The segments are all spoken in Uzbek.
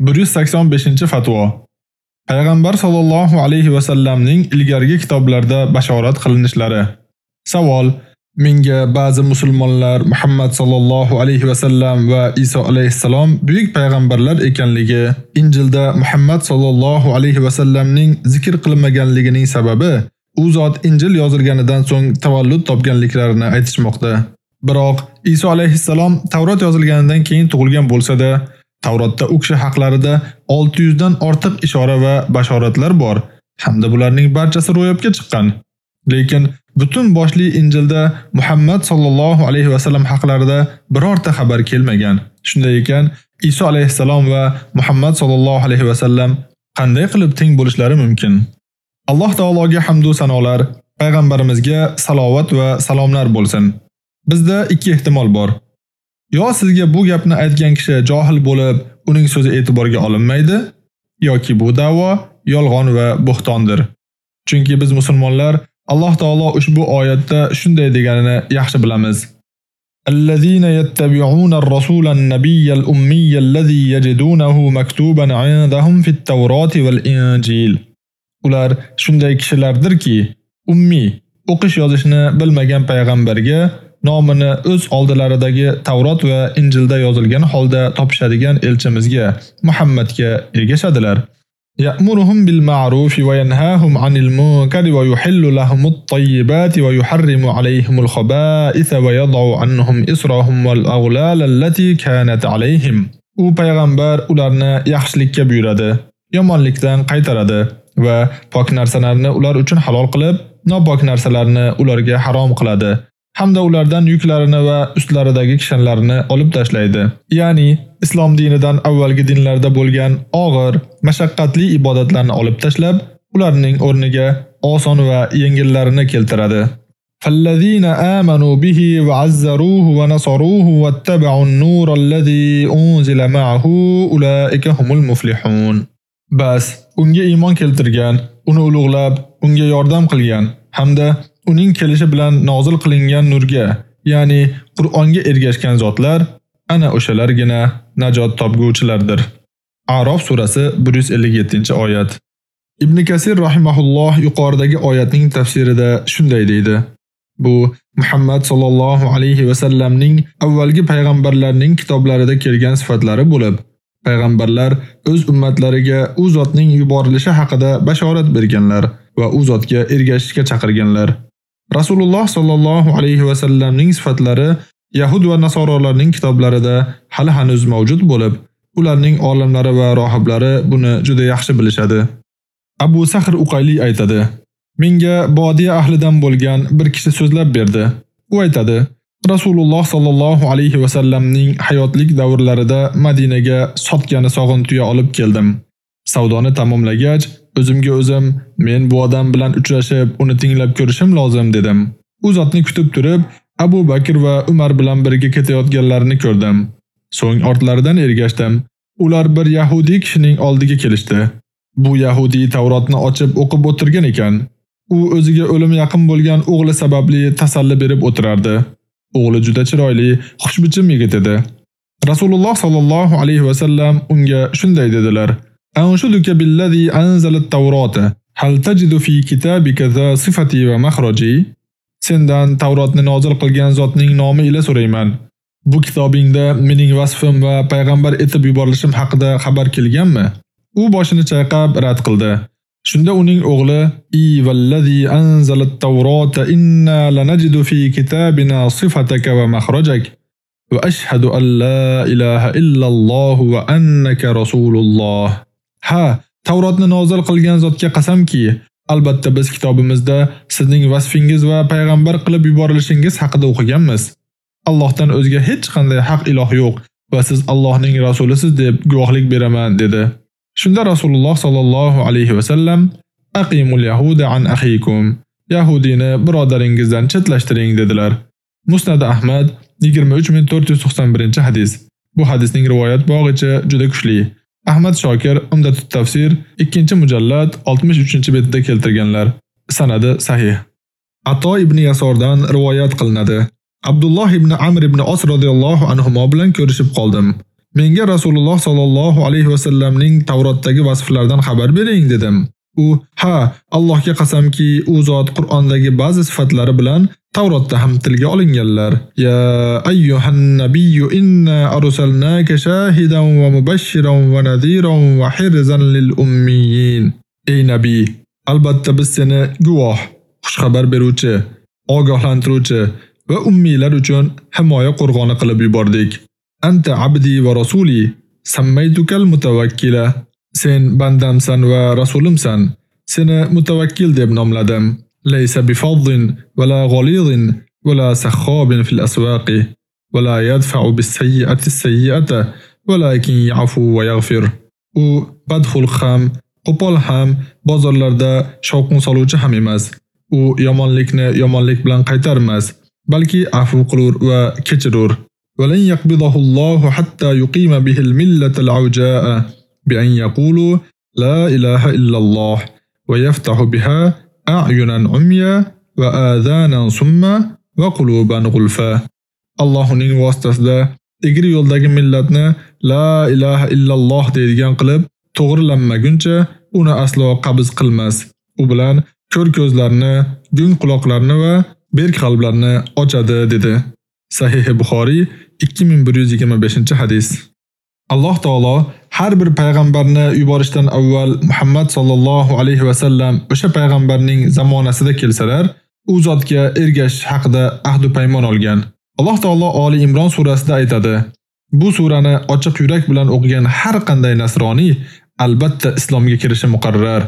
185-fatvo. Payg'ambar sallallohu alayhi va sallamning ilgargi kitoblarda bashorat qilinishlari. Savol: Menga ba'zi musulmonlar Muhammad sallallohu alayhi va sallam va Iso alayhisalom buyuk payg'ambarlar ekanligi, Injilda Muhammad sallallohu alayhi va sallamning zikr qilinmaganligining sababi u zot Injil yozilganidan so'ng tavallud topganliklarini aytishmoqda. Biroq Iso alayhisalom Tavrot yozilganidan keyin tug'ilgan bo'lsa-da, Tavrotda u kishi haqlarida 600 dan ortiq ishora va bashoratlar bor, hamda bularning barchasi ro'yobga chiqqan. Lekin butun boshli Injilda Muhammad sallallohu alayhi va sallam haqlarida birorta xabar kelmagan. Shunday ekan, Iso alayhisalom va Muhammad sallallohu alayhi va sallam qanday qilib teng bo'lishlari mumkin? Alloh taologa hamd va sanolar, payg'ambarimizga salovat va salomlar bo'lsin. Bizda ikki ehtimol bor. Yo sizga bu gapni aytgan kishi johil bo'lib, uning so'zi e'tiborga olinmaydi, yoki bu da'vo yolg'on va buxtondir. Chunki biz musulmonlar Alloh taolo ushbu oyatda shunday deganini yaxshi bilamiz. الذين يتبعون الرسول النبي الأمي الذي يجدونه مكتوبا عندهم في التوراة والإنجيل Ular shunday kishilardirki, ummiy, o'qish yozishni bilmagan payg'ambarga nomini o'z oldilaridagi Tavrot va Injilda yozilgan holda topishadigan elchimizga Muhammadga ergashadilar. يأمرهم بالمعروف وينهاهم عن المنكر ويحل لهم الطيبات ويحرم عليهم الخبائث ويضع عنهم إصرهم والأغلال التي كانت عليهم. U payg'ambar ularni yaxshilikka buyuradi, yomonlikdan qaytaradi va pok narsalarni ular uchun halol qilib, nopok narsalarni ularga harom qiladi. hamda ulardan yuklarini va ustlaridagi kishanlarini olib tashlaydi. Ya'ni islom dinidan avvalgi dinlarda bo'lgan og'ir, mashaqqatli ibodatlarni olib tashlab, ularning o'rniga oson va yengillarini keltiradi. فالذين آمنوا به وعزروه ونصروه واتبعوا النور الذي أنزل معه أولئك هم المفلحون Bas, unga iymon keltirgan, uni ulug'lab, unga yordam qilgan hamda uning kelishi bilan nozil qilingan nurga, ya'ni Qur'onga ergashgan zotlar ana o'shalargina najot topguvchilardir. A'rof surasi 157-oyat. Ibn Kasir rahimahulloh yuqoridagi oyatning tafsirida shunday deydi: Bu Muhammad sallallohu alayhi va sallamning avvalgi payg'ambarlarning kitoblarida kelgan sifatlari bo'lib, payg'ambarlar o'z ummatlariga u zotning yuborilishi haqida bashorat berganlar va u zotga ergashishga chaqirganlar. Rasululloh sallallohu alayhi va sallamning sifatlari Yahud va Nasorolarning kitoblarida hali hanuz mavjud bo'lib, ularning olimlari va rohiblari buni juda yaxshi bilishadi. Abu Sahr Uqayli aytadi: Menga bodiya ahlidan bo'lgan bir kishi so'zlab berdi. U aytadi: Rasululloh sallallohu alayhi va sallamning hayotlik davrlarida Madinaga sotgani sog'in tuya olib keldim. Savdoni tamomlagach, O'zimga o'zim, men bu odam bilan uchrashib, uni tinglab ko'rishim lozim dedim. U zotni kutib turib, Abu Bakr va Umar bilan birga ketayotganlarini ko'rdim. So'ng ortlaridan ergashdim. Ular bir yahudi kishining oldiga kelishdi. Bu yahudi Tavrotni ochib o'qib o'tirgan ekan. U o'ziga o'lim yaqin bo'lgan o'g'li sababli tasalli berib o'tirardi. O'g'li juda chiroyli, xushbichim yigit edi. Rasululloh sallallohu alayhi va sallam unga shunday dedilar: أنشدك بالذي أنزل التوراة هل تجد في كتابك ذا صفتي ومخرجي Sendan Tavrotni nozil qilgan zotning nomi ila so'rayman. Bu kitobingda mening vasfim va payg'ambar etib yuborilishim haqida xabar kelganmi? U boshini chayqab rad qildi. Shunda uning o'g'li: "I vallazi anzalat tavrota inna lanajidu fi kitabina sifataka va makhrajak va ashhadu an la ilaha illa Alloh va annaka rasululloh." Ha, Tavrotni nozil qilgan zotga qasamki, albatta biz kitobimizda sizning vasfingiz va payg'ambar qilib yuborilishingiz haqida o'qiganmiz. Allohdan o'zga hech qanday haq iloh yo'q va siz Allohning rasulisiz deb guvohlik beraman dedi. Shunda Rasululloh sallallohu alayhi va sallam aqimul yahuda an akhikum Yahudini birodaringizdan chetlashtiring dedilar. Musnad Ahmad 23491-hadis. Bu hadisning rivoyat bog'ichi juda kuchli. Ahmad Shokir Umdatut tafsir 2-mujallad 63-betida keltirganlar. Sanadi sahih. Ato ibn Yasordan rivoyat qilinadi. Abdulloh ibn Amr ibn Os radhiyallohu anhu bilan ko'rishib qoldim. Menga Rasululloh sallallohu alayhi va sallamning Tavrotdagi vasflaridan xabar bering dedim. U: "Ha, Allohga qasamki, u zot Qur'ondagi ba'zi sifatlari bilan Tavrotda ham tilga olinganlar. Ya ayyuhan nabiyyu inna arsalnaka shahidan va mubashshiran va nadhiran va hirzan lil ummiyin." Ey nabiy, albatta biz seni guvoh, xush xabar beruvchi, ogohlantiruvchi va ummiylar uchun himoya qo'rg'oni qilib yubordik. Anta abdi va rasuli, sammaytukal mutawakkila. Sen bandamsan va rasulimsan. Seni mutawakkil deb nomladim. Laysa bifadhin wala ghalidhin wala sakhabin fil aswaqi wala yadfa'u bis-sayyi'ati as-sayyi'ata walakin ya'fu va yaghfir. U badxul ham, qo'pol ham, bozorlarda shovqin soluvchi ham emas. U yomonlikni yomonlik bilan qaytarmas, balki afv qilur va kechirur. ولن يقبضه الله حتى يقيم به الملة العوجاء بأن يقولوا لا إله إلا الله ويفتح بها أعينا عميا وآذانا صما وقلوبا غلفا Allohning vositasida egri yo'ldagi millatni la ilaha illalloh deydigan qilib to'g'rilanmaguncha uni aslo qabz qilmas. U bilan ko'r ko'zlarni, gung quloqlarni va berk qalblarni ochadi dedi. Sahih Buxoriy 2125-hadis. Alloh taolo har bir payg'ambarni yuborishdan avval Muhammad sallallohu alayhi va sallam o'sha payg'ambarning zamonasida kelsalar, u zotga ergash haqida ahdu paymon olgan. Alloh taolo Oli Imron surasida aytadi: Bu surani ochiq yurak bilan o'qigan har qanday nasroniy albatta islomga kirishi muqarrar.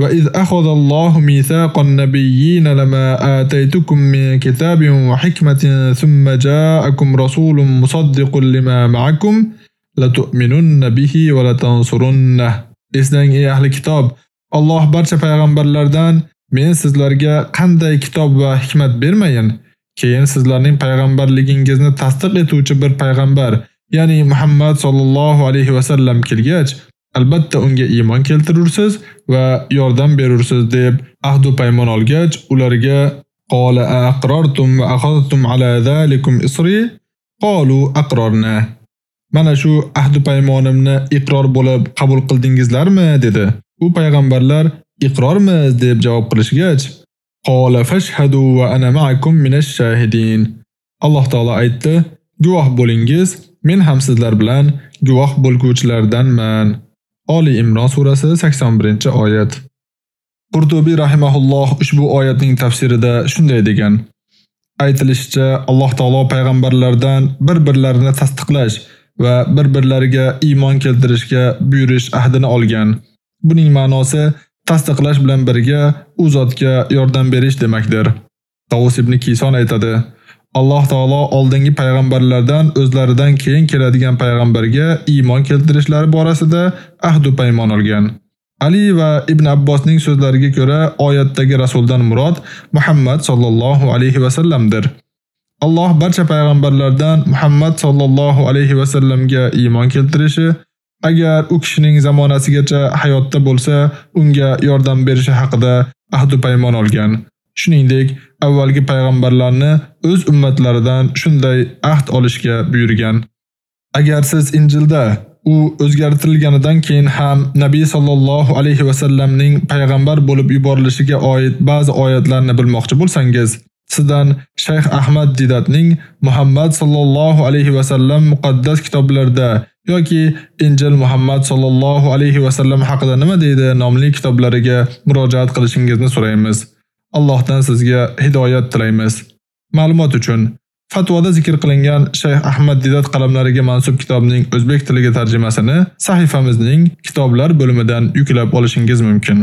Va iz akhadallohu mithaqan nabiyyin lama ataytukum min kitabin wa hikmatin thumma ja'akum rasulun musaddiqun lima ma'akum ma لتؤمنن به ولتنصرنه Eslang ey ahli kitob Alloh barcha payg'ambarlardan men sizlarga qanday kitob va hikmat bermayin keyin sizlarning payg'ambarligingizni tasdiq etuvchi bir payg'ambar ya'ni Muhammad sallallohu alayhi va sallam kelgach albatta unga iymon keltirursiz va yordam berursiz deb ahd va paymon olgach, ularga qala aqrartum va akhadtum ala zalikum isri qalu aqrarna. Mana shu ahd paymonimni iqror bo'lib qabul qildingizlarmi dedi. U payg'ambarlar iqrormiz deb javob qilishgach, qala fashhadu va ana ma'akum minash shahidin. Alloh taolo aytdi: Guvoh bo'lingiz, men ham sizlar bilan guvoh bo'lguvchilardanman. Oli Imron surasi 81-oyat. Qurtubi rahimahulloh ushbu oyatning tafsirida shunday degan: Aytilishicha, Alloh taolo payg'ambarlardan bir-birlarini tasdiqlash va bir-birlariga iymon keltirishga buyurish ahdini olgan. Buning ma'nosi tasdiqlash bilan birga u zotga yordam berish demakdir. Tavus ibn Kison aytadi: Alloh taolo oldingi payg'ambarlardan o'zlaridan keyin keladigan payg'ambarga iymon keltirishlari borasida ahd va paymon olgan. Ali va Ibn Abbosning so'zlariga ko'ra oyatdagi rasuldan murod Muhammad sallallohu alayhi va sallamdir. Alloh barcha payg'ambarlardan Muhammad sallallohu alayhi va sallamga iymon keltirishi, agar u kishining zamonasigacha hayotda bo'lsa, unga yordam berishi haqida ahd paymon olgan. Shuningdek, avvalgi payg'ambarlarni o'z ummatlaridan shunday ahd olishga buyurgan. Agar siz Injilda u o'zgartirilganidan keyin ham Nabiy sallallohu alayhi va sallamning payg'ambar bo'lib yuborilishiga oid ba'zi oyatlarni bilmoqchi bo'lsangiz, sizdan Shayx Ahmad Didatning Muhammad sallallohu alayhi va sallam muqaddas kitoblarida yoki Injil Muhammad sallallohu alayhi va sallam haqida nima deydi nomli kitoblariga murojaat qilishingizni so'raymiz. Allohdan sizga hidoyat tilaymiz. Ma'lumot uchun Fatvoda zikr qilingan Shayx Ahmad Didat qalamlariga mansub kitobning o'zbek tiliga tarjimasini sahifamizning kitoblar bo'limidan yuklab olishingiz mumkin.